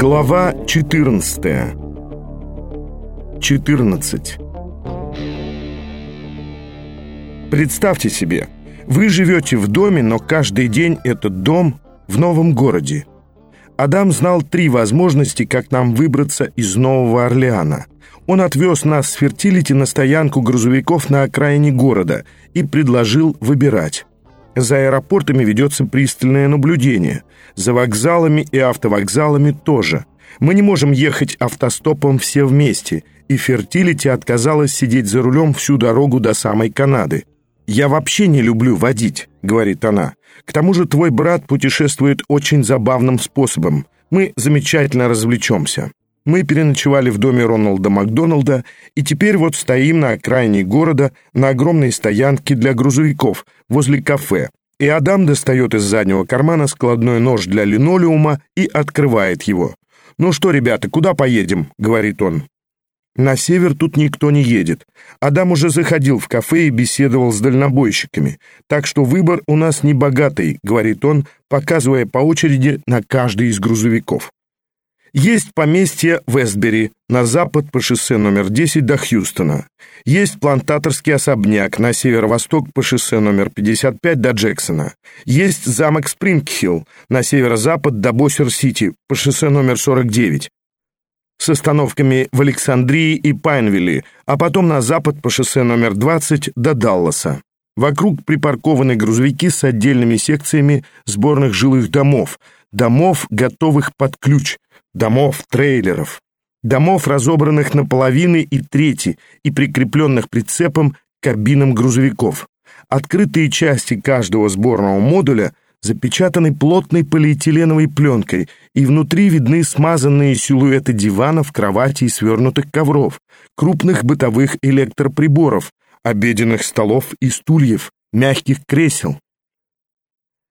Глава 14 14 Представьте себе, вы живете в доме, но каждый день этот дом в новом городе. Адам знал три возможности, как нам выбраться из Нового Орлеана. Он отвез нас с Фертилити на стоянку грузовиков на окраине города и предложил выбирать. За аэропортами ведется пристальное наблюдение. За вокзалами и автовокзалами тоже. Мы не можем ехать автостопом все вместе, и Фертилити отказалась сидеть за рулем всю дорогу до самой Канады. «Я вообще не люблю водить», — говорит она. «К тому же твой брат путешествует очень забавным способом. Мы замечательно развлечемся». Мы переночевали в доме Роналда Макдоналда и теперь вот стоим на окраине города на огромной стоянке для грузовиков возле кафе. И Адам достает из заднего кармана складной нож для линолеума и открывает его. «Ну что, ребята, куда поедем?» — говорит он. На север тут никто не едет. Адам уже заходил в кафе и беседовал с дальнобойщиками. Так что выбор у нас не богатый, говорит он, показывая по очереди на каждый из грузовиков. Есть поместье Вестбери на запад по шоссе номер 10 до Хьюстона. Есть плантаторский особняк на северо-восток по шоссе номер 55 до Джексона. Есть замок Спрингхилл на северо-запад до Боссер-Сити по шоссе номер 49 с остановками в Александрии и Пайнвилле, а потом на запад по шоссе номер 20 до Далласа. Вокруг припаркованы грузовики с отдельными секциями сборных жилых домов, домов, готовых под ключ, домов трейлеров, домов, разобранных на половины и трети и прикрепленных прицепом к кабинам грузовиков. Открытые части каждого сборного модуля запечатаны плотной полиэтиленовой пленкой, и внутри видны смазанные силуэты диванов, кроватей и свернутых ковров, крупных бытовых электроприборов, обеденных столов и стульев, мягких кресел.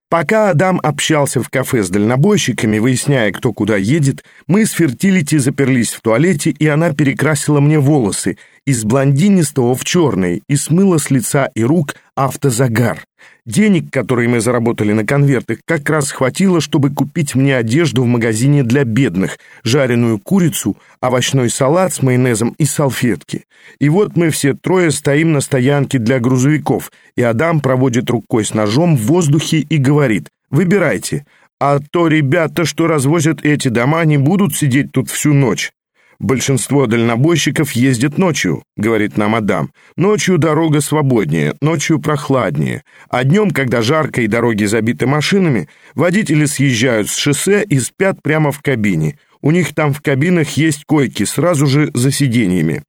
Пока Адам общался в кафе с дальнобойщиками, выясняя, кто куда едет, мы с Фертилити заперлись в туалете, и она перекрасила мне волосы из блондинистого в черный и смыла с лица и рук автозагар. Денег, которые мы заработали на конвертах, как раз хватило, чтобы купить мне одежду в магазине для бедных, жареную курицу, овощной салат с майонезом и салфетки. И вот мы все трое стоим на стоянке для грузовиков, и Адам проводит рукой с ножом в воздухе и говорит «Выбирайте, а то ребята, что развозят эти дома, не будут сидеть тут всю ночь». «Большинство дальнобойщиков ездят ночью», — говорит нам Адам. «Ночью дорога свободнее, ночью прохладнее. А днем, когда жарко и дороги забиты машинами, водители съезжают с шоссе и спят прямо в кабине. У них там в кабинах есть койки, сразу же за сиденьями».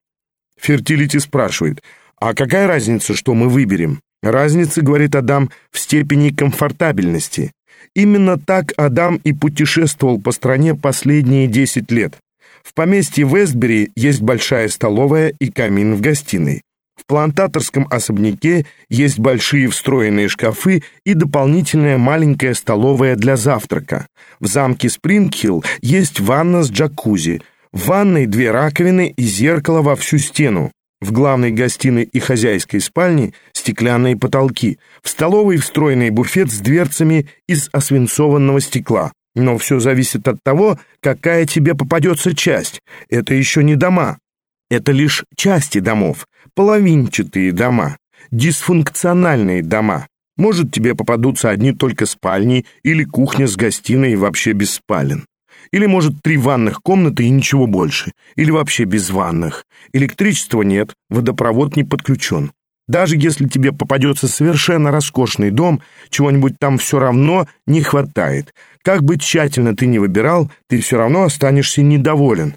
Фертилити спрашивает, «А какая разница, что мы выберем?» «Разница, — говорит Адам, — в степени комфортабельности». Именно так Адам и путешествовал по стране последние 10 лет. В поместье Вестбери есть большая столовая и камин в гостиной. В плантаторском особняке есть большие встроенные шкафы и дополнительная маленькая столовая для завтрака. В замке Спрингхилл есть ванна с джакузи. В ванной две раковины и зеркало во всю стену. В главной гостиной и хозяйской спальне стеклянные потолки. В столовой встроенный буфет с дверцами из освинцованного стекла. Но все зависит от того, какая тебе попадется часть. Это еще не дома. Это лишь части домов, половинчатые дома, дисфункциональные дома. Может, тебе попадутся одни только спальни или кухня с гостиной и вообще без спален. Или, может, три ванных комнаты и ничего больше. Или вообще без ванных. Электричества нет, водопровод не подключен. Даже если тебе попадется совершенно роскошный дом, чего-нибудь там все равно не хватает. Как бы тщательно ты ни выбирал, ты все равно останешься недоволен.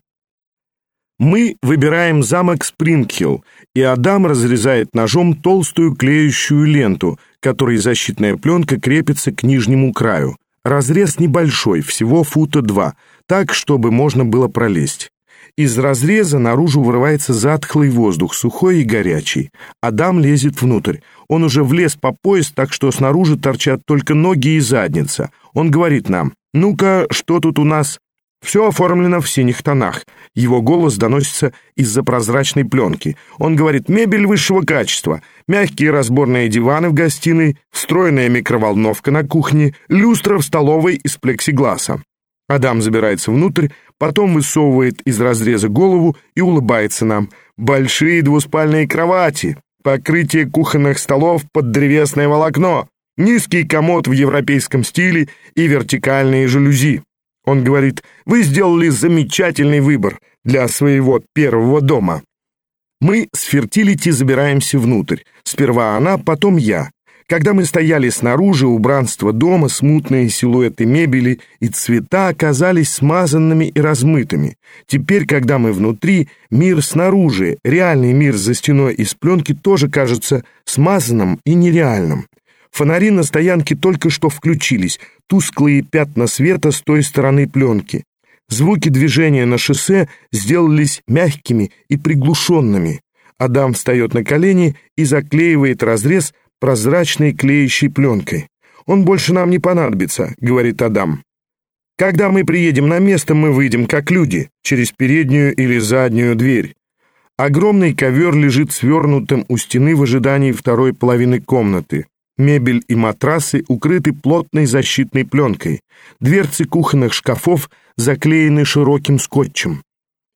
Мы выбираем замок Спрингхилл, и Адам разрезает ножом толстую клеющую ленту, которой защитная пленка крепится к нижнему краю. Разрез небольшой, всего фута два, так, чтобы можно было пролезть. Из разреза наружу вырывается затхлый воздух, сухой и горячий. Адам лезет внутрь. Он уже влез по пояс, так что снаружи торчат только ноги и задница. Он говорит нам, «Ну-ка, что тут у нас?» Все оформлено в синих тонах. Его голос доносится из-за прозрачной пленки. Он говорит «мебель высшего качества», мягкие разборные диваны в гостиной, встроенная микроволновка на кухне, люстра в столовой из плексигласа. Адам забирается внутрь, потом высовывает из разреза голову и улыбается нам. Большие двуспальные кровати, покрытие кухонных столов под древесное волокно, низкий комод в европейском стиле и вертикальные жалюзи. Он говорит, вы сделали замечательный выбор для своего первого дома. Мы с Фертилити забираемся внутрь. Сперва она, потом я. Когда мы стояли снаружи, убранство дома, смутные силуэты мебели и цвета оказались смазанными и размытыми. Теперь, когда мы внутри, мир снаружи, реальный мир за стеной из пленки тоже кажется смазанным и нереальным. Фонари на стоянке только что включились, тусклые пятна света с той стороны пленки. Звуки движения на шоссе сделались мягкими и приглушенными. Адам встает на колени и заклеивает разрез прозрачной клеящей пленкой. «Он больше нам не понадобится», — говорит Адам. «Когда мы приедем на место, мы выйдем как люди, через переднюю или заднюю дверь. Огромный ковер лежит свернутым у стены в ожидании второй половины комнаты. Мебель и матрасы укрыты плотной защитной пленкой. Дверцы кухонных шкафов заклеены широким скотчем.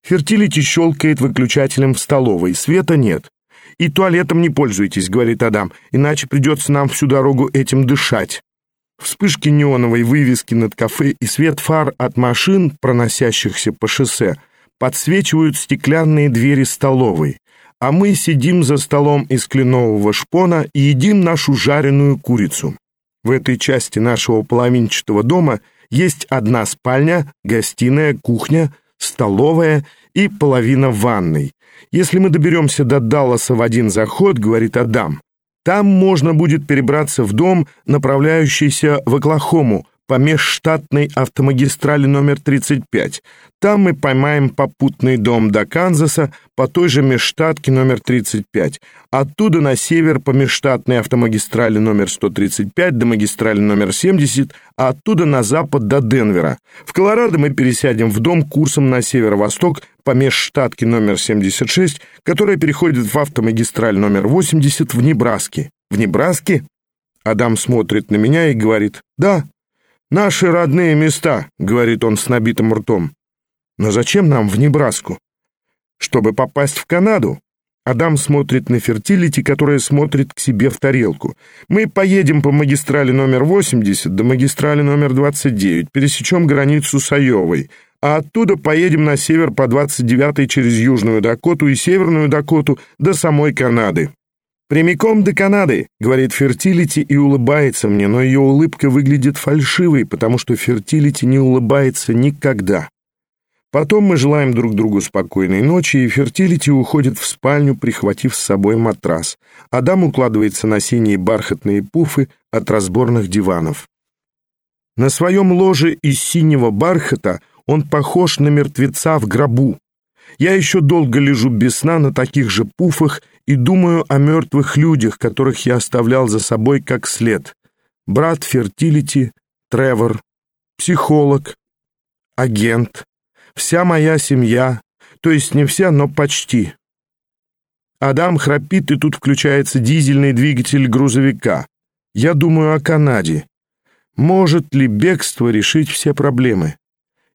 Фертилити щелкает выключателем в столовой. Света нет. «И туалетом не пользуйтесь», — говорит Адам, «иначе придется нам всю дорогу этим дышать». Вспышки неоновой вывески над кафе и свет фар от машин, проносящихся по шоссе, подсвечивают стеклянные двери столовой, а мы сидим за столом из кленового шпона и едим нашу жареную курицу. В этой части нашего половинчатого дома есть одна спальня, гостиная, кухня, столовая и половина ванной, если мы доберемся до Далласа в один заход, говорит Адам, там можно будет перебраться в дом, направляющийся в Оклахому, по межштатной автомагистрали номер 35. Там мы поймаем попутный дом до Канзаса по той же межштатке номер 35. Оттуда на север по межштатной автомагистрали номер 135 до магистрали номер 70, а оттуда на запад до Денвера. В Колорадо мы пересядем в дом курсом на северо-восток по межштатке номер 76, которая переходит в автомагистраль номер 80 в Небраске. В Небраске? Адам смотрит на меня и говорит «Да, «Наши родные места», — говорит он с набитым ртом. «Но зачем нам в Небраску?» «Чтобы попасть в Канаду». Адам смотрит на фертилити, которая смотрит к себе в тарелку. «Мы поедем по магистрали номер 80 до магистрали номер 29, пересечем границу с Айовой, а оттуда поедем на север по 29 через Южную Дакоту и Северную Дакоту до самой Канады. «Прямиком до Канады», — говорит Фертилити и улыбается мне, но ее улыбка выглядит фальшивой, потому что Фертилити не улыбается никогда. Потом мы желаем друг другу спокойной ночи, и Фертилити уходит в спальню, прихватив с собой матрас. Адам укладывается на синие бархатные пуфы от разборных диванов. На своем ложе из синего бархата он похож на мертвеца в гробу. Я еще долго лежу без сна на таких же пуфах и думаю о мертвых людях, которых я оставлял за собой как след. Брат Фертилити, Тревор, психолог, агент, вся моя семья, то есть не вся, но почти. Адам храпит, и тут включается дизельный двигатель грузовика. Я думаю о Канаде. Может ли бегство решить все проблемы?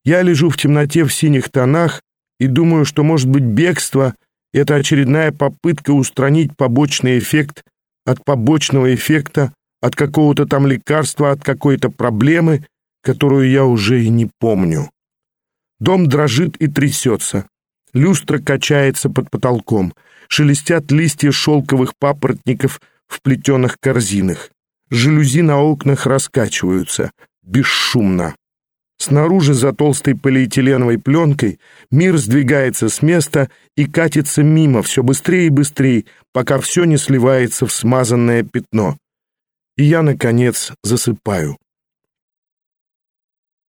Я лежу в темноте в синих тонах и думаю, что, может быть, бегство — это очередная попытка устранить побочный эффект от побочного эффекта, от какого-то там лекарства, от какой-то проблемы, которую я уже и не помню. Дом дрожит и трясется. Люстра качается под потолком. Шелестят листья шелковых папоротников в плетеных корзинах. Жалюзи на окнах раскачиваются. Бесшумно. Снаружи за толстой полиэтиленовой пленкой мир сдвигается с места и катится мимо все быстрее и быстрее, пока все не сливается в смазанное пятно. И я, наконец, засыпаю.